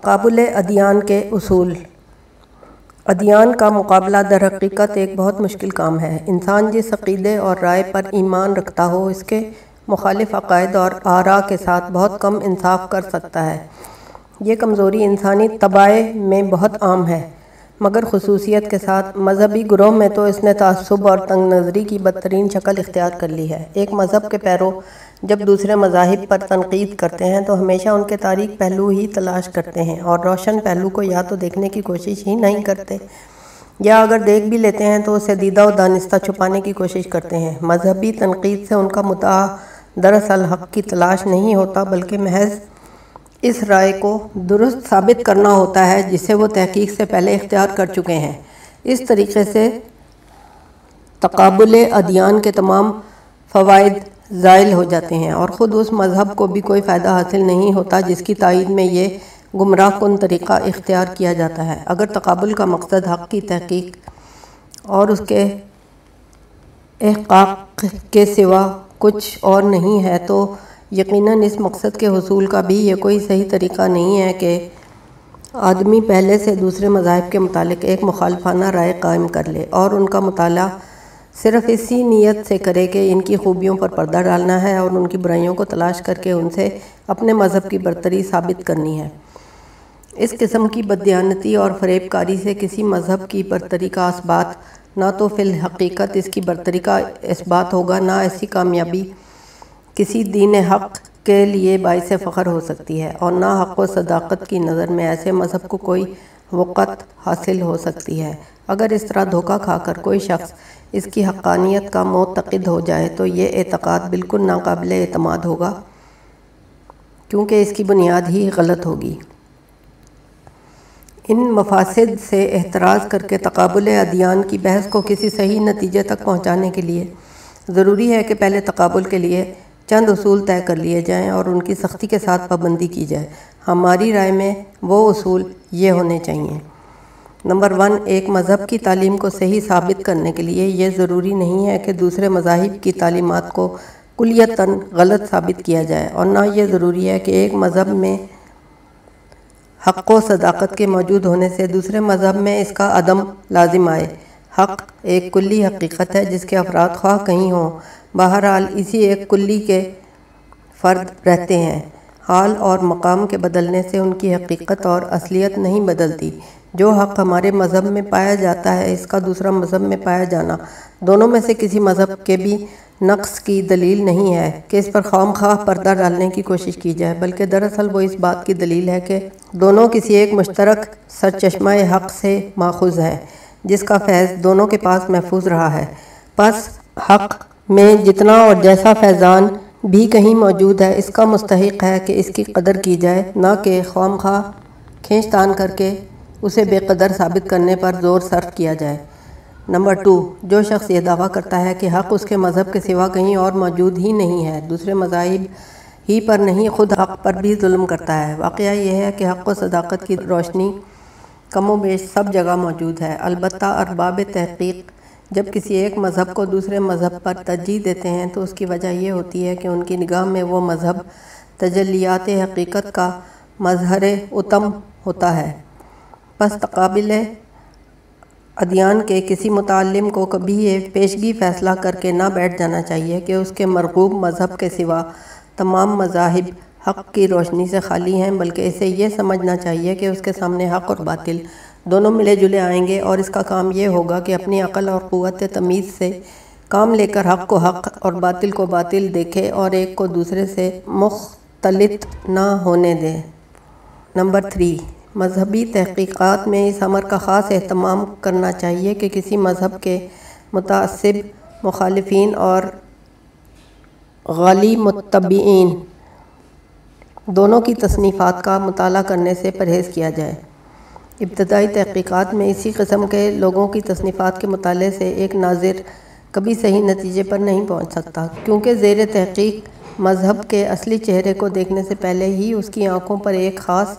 تقابل ادیان کے اصول۔ ادیان کا مقابلہ در حقیقت ایک بہت مشکل کام ہے۔ انسان جس عقیدے اور رائے پر ایمان رکھتا ہو، اس کے مخالف عقائد اور آرا کے ساتھ بہت کم انصاف کر سکتا ہے۔ یہ کمزوری انسانی طبائع میں بہت عام ہے۔ مگر خصوصیت کے ساتھ مذہبی گروہ میں تو اس نے تعصب اور تنگ نظری کی بدترین شکل اختیار کر لی ہے۔ ایک مذہب کے پیرو جب دوسرے مذاہب پر تنقید کرتے ہیں تو ہمیشہ ان کے تاریخ پہلو ہی تلاش کرتے ہیں اور روشن پہلو کو یا تو دیکھنے کی کوشش ہی نہیں کرتے یا اگر دیکھ بھی لیتے ہیں تو اسے دیدہ و دانستہ چھپانے کی کوشش کرتے ہیں۔ مذہبی تنقید سے ان کا مدعا دراصل حق کی تلاش نہیں ہوتا بلکہ محض اس رائے کو درست ثابت کرنا ہوتا ہے جسے وہ تحقیق سے پہلے اختیار کر چکے ہیں۔ اس طریقے سے تقابل ادیان کے تمام فوائد زائل ہو جاتے ہیں اور خود اس مذہب کو بھی کوئی فائدہ حاصل نہیں ہوتا جس کی تائید میں یہ گمراہ کن طریقہ اختیار کیا جاتا ہے۔ اگر تقابل کا مقصد حق کی تحقیق اور اس کے احقاق کے سوا کچھ اور نہیں ہے تو یقیناً اس مقصد کے حصول کا بھی یہ کوئی صحیح طریقہ نہیں ہے کہ آدمی پہلے سے دوسرے مذاہب کے متعلق ایک مخالفانہ رائے قائم کر لے اور ان کا مطالعہ صرف اسی نیت سے کرے کہ ان کی خوبیوں پر پردہ ڈالنا ہے اور ان کی برائیوں کو تلاش کر کے ان سے اپنے مذہب کی برتری ثابت کرنی ہے۔ اس قسم کی بدیانتی اور فریب کاری سے کسی مذہب کی برتری کا اثبات، نہ تو فی الحقیقت اس کی برتری کا اثبات ہوگا، نہ ایسی کامیابی کسی دین حق کے لیے باعث فخر ہو سکتی ہے اور نہ حق و صداقت کی نظر میں ایسے مذہب کو کوئی وقت حاصل ہو سکتی ہے۔ اگر اس طرح دھوکہ کھا کر کوئی شخص اس کی حقانیت کا معتقد ہو جائے تو یہ اعتقاد بالکل ناقابل اعتماد ہوگا، کیونکہ اس کی بنیاد ہی غلط ہوگی۔ ان مفاسد سے احتراز کر کے تقابل ادیان کی بحث کو کسی صحیح نتیجے تک پہنچانے کے لیے ضروری ہے کہ پہلے تقابل کے لیے چند اصول طے کر لیے جائیں اور ان کی سختی کے ساتھ پابندی کی جائے۔ ہماری رائے میں وہ اصول یہ ہونے چاہیے۔ نمبر ون، ایک مذہب کی تعلیم کو صحیح ثابت کرنے کے لیے یہ ضروری نہیں ہے کہ دوسرے مذاہب کی تعلیمات کو کلیتاً غلط ثابت کیا جائے۔ اور نہ یہ ضروری ہے کہ ایک مذہب میں حق و صداقت کے موجود ہونے سے دوسرے مذہب میں اس کا عدم لازم آئے۔ حق ایک کلی حقیقت ہے جس کے افراد خواہ کہیں ہوں۔ بہرحال اسی ایک کلی کے فرد رہتے ہیں۔ حال اور مقام کے بدلنے سے ان کی حقیقت اور اصلیت نہیں بدلتی۔ جو حق ہمارے مذہب میں پایا جاتا ہے، اس کا دوسرا مذہب میں پایا جانا۔ دونوں میں سے کسی مذہب کے بھی نقص کی دلیل نہیں ہے کہ اس پر خواہ خواہ پردہ ڈالنے کی کوشش کی جائے، بلکہ دراصل وہ اس بات کی دلیل ہے کہ دونوں کسی ایک مشترک سرچشمہ حق سے ماخوذ ہیں، جس کا فیض دونوں کے پاس محفوظ رہا ہے۔ پس حق میں جتنا اور جیسا فیضان بھی کہیں موجود ہے، اس کا مستحق ہے کہ اس کی قدر کی جائے، نہ کہ خواہ خواہ کھینچ تان کر کے اسے بے قدر ثابت کرنے پر زور صرف کیا جائے۔ نمبر ٹو جو شخص یہ دعویٰ کرتا ہے کہ حق اس کے مذہب کے سوا کہیں اور موجود ہی نہیں ہے، دوسرے مذاہب ہی پر نہیں، خود حق پر بھی ظلم کرتا ہے۔ واقعہ یہ ہے کہ حق و صداقت کی روشنی کم و بیش سب جگہ موجود ہے، البتہ ارباب تحقیق جب کسی ایک مذہب کو دوسرے مذہب پر ترجیح دیتے ہیں تو اس کی وجہ یہ ہوتی ہے کہ ان کی نگاہ میں وہ مذہب تجلیات حقیقت کا مظہر اتم ہوتا ہے۔ پس تقابل ادیان کے کسی متعلم کو کبھی یہ پیشگی فیصلہ کر کے نہ بیٹھ جانا چاہیے کہ اس کے مرغوب مذہب کے سوا تمام مذاہب حق کی روشنی سے خالی ہیں، بلکہ اسے یہ سمجھنا چاہیے کہ اس کے سامنے حق اور باطل دونوں ملے جلے آئیں گے اور اس کا کام یہ ہوگا کہ اپنی عقل اور قوت تمیز سے کام لے کر حق کو حق اور باطل کو باطل دیکھے اور ایک کو دوسرے سے مختلط نہ ہونے دے نمبر تھری، مذہبی تحقیقات میں اس عمر کا خاص اہتمام کرنا چاہیے کہ کسی مذہب کے متعصب مخالفین اور غالی متبعین دونوں کی تصنیفات کا مطالعہ کرنے سے پرہیز کیا جائے۔ ابتدائی تحقیقات میں اسی قسم کے لوگوں کی تصنیفات کے مطالعے سے ایک ناظر کبھی صحیح نتیجے پر نہیں پہنچ سکتا، کیونکہ زیر تحقیق مذہب کے اصلی چہرے کو دیکھنے سے پہلے ہی اس کی آنکھوں پر ایک خاص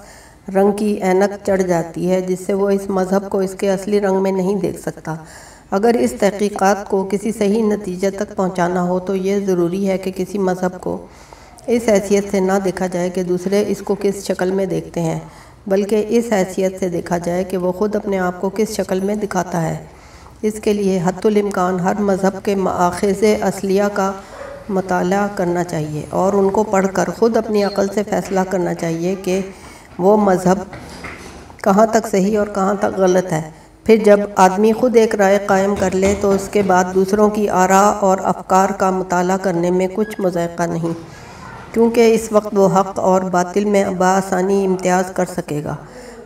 رنگ کی اینک چڑھ جاتی ہے، جس سے وہ اس مذہب کو اس کے اصلی رنگ میں نہیں دیکھ سکتا۔ اگر اس تحقیقات کو کسی صحیح نتیجے تک پہنچانا ہو تو یہ ضروری ہے کہ کسی مذہب کو اس حیثیت سے نہ دیکھا جائے کہ دوسرے اس کو کس شکل میں دیکھتے ہیں۔ بلکہ اس حیثیت سے دیکھا جائے کہ وہ خود اپنے آپ کو کس شکل میں دکھاتا ہے۔ اس کے لیے حت الامکان ہر مذہب کے مآخذ اصلیہ کا مطالعہ کرنا چاہیے اور ان کو پڑھ کر خود اپنی عقل سے فیصلہ کرنا چاہیے کہ وہ مذہب کہاں تک صحیح اور کہاں تک غلط ہے۔ پھر جب آدمی خود ایک رائے قائم کر لے تو اس کے بعد دوسروں کی آراء اور افکار کا مطالعہ کرنے میں کچھ مذائقہ نہیں۔ کیونکہ اس وقت وہ حق اور باطل میں بآسانی امتیاز کر سکے گا۔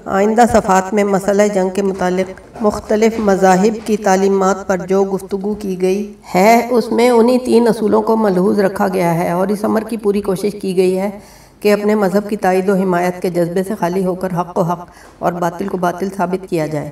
آئندہ صفحات میں مسئلہ جنگ کے متعلق مختلف مذاہب کی تعلیمات پر جو گفتگو کی گئی ہے، اس میں انہی تین اصولوں کو ملحوظ رکھا گیا ہے اور اس عمر کی پوری کوشش کی گئی ہے کہ اپنے مذہب کی تائید و حمایت کے جذبے سے خالی ہو کر حق و حق اور باطل کو باطل ثابت کیا جائے۔